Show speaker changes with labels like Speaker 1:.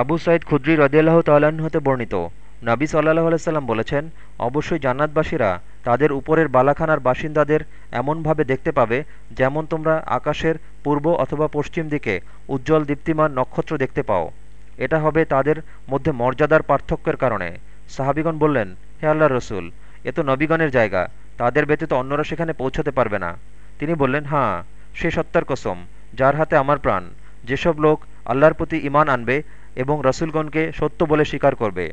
Speaker 1: আবু সাইদ খুদ্রি রদিয়াল্লাহ তাল্লাহ্ন হতে বর্ণিত। নবী সাল্লাহ আলাইসাল্লাম বলেছেন, অবশ্যই জান্নাতবাসীরা তাদের উপরের বালাখানার বাসিন্দাদের এমনভাবে দেখতে পাবে যেমন তোমরা আকাশের পূর্ব অথবা পশ্চিম দিকে উজ্জ্বল দীপ্তিমান নক্ষত্র দেখতে পাও। এটা হবে তাদের মধ্যে মর্যাদার পার্থক্যের কারণে। সাহাবিগণ বললেন, হে আল্লাহ রসুল, এ তো নবীগণের জায়গা, তাদের ব্যতীত অন্যরা সেখানে পৌঁছতে পারবে না। তিনি বললেন হাঁ সে সত্তার কসম, যার হাতে আমার প্রাণ। যেসব লোক আল্লাহর প্রতি ইমান আনবে এবং রসুলগণকে সত্য বলে স্বীকার করবে।